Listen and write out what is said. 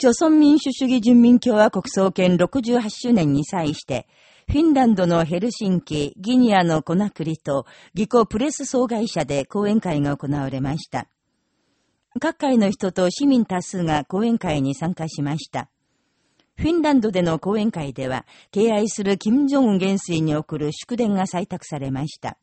朝鮮民主主義人民共和国創建68周年に際して、フィンランドのヘルシンキ、ギニアのコナクリと、ギコプレス総会社で講演会が行われました。各界の人と市民多数が講演会に参加しました。フィンランドでの講演会では、敬愛する金正恩元帥に送る祝電が採択されました。